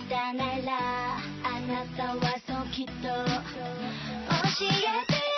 知いたならあなたはそうきっと教えて